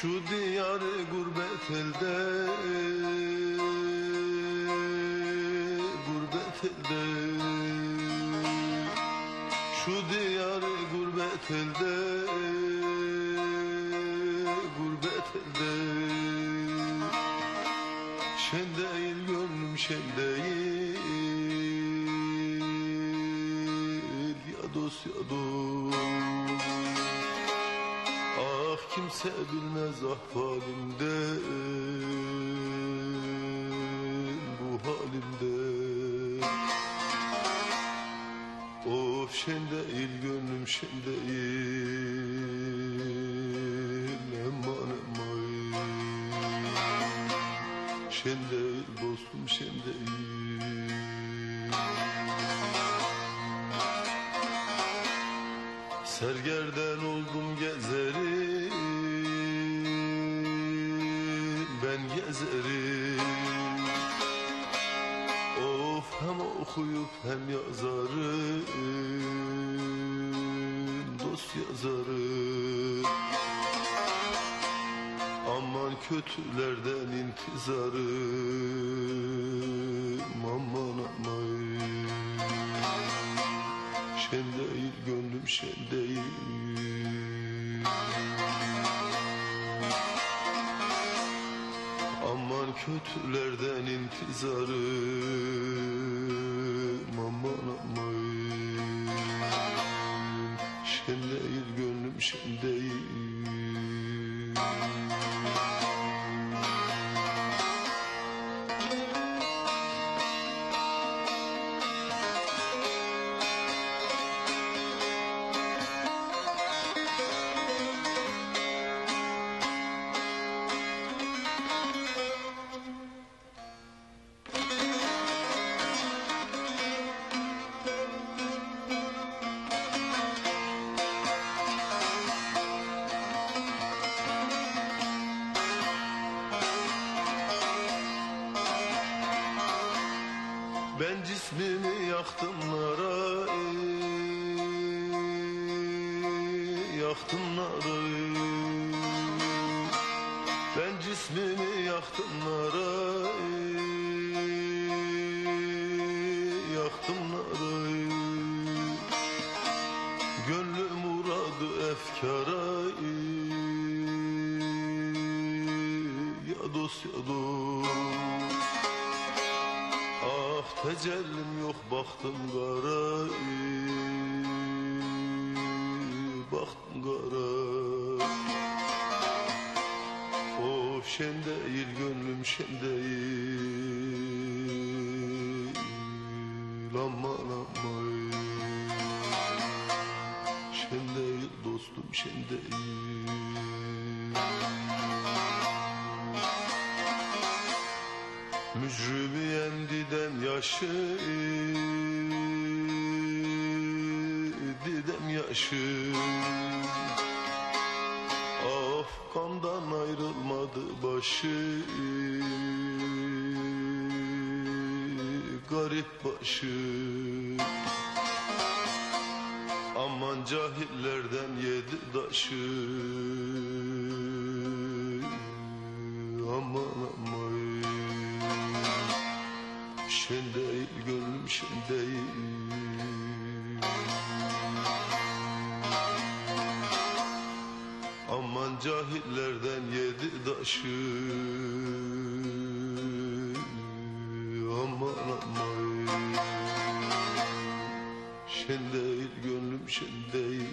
Şu diyarı gurbet elde Gurbet elde. Şu diyarı gurbet elde Gurbet elde. Şen değil gönlüm şen değil Ya dost ya dost kimse bilmez ahvalimden Bu halimde. Of şen değil gönlüm şen değil. Aman aman. Şen değil dostum şen değil. Sergerden oldum gezerim gezerim Of hem okuyup hem yazarım Dost yazarım. Aman kötülerden intizarım Aman aman. Şen değil gönlüm şen değil kötülerden intizarım Ben cismimi yaktım nara Yaktım nara Ben cismimi yaktım nara Yaktım nara Gönlüm uğradı efkara Ya dost ya dost Ah tecellim yok baktım kara Baktım kara Of şen değil gönlüm şen değil Aman aman Şen değil dostum şen değil Mücrümiyem didem yaşı Didem yaşı. Of kandan ayrılmadı başı. Garip başı. Aman cahillerden yedi daşı Aman cahillerden yedi daşı Aman aman. Şen değil gönlüm şen değil.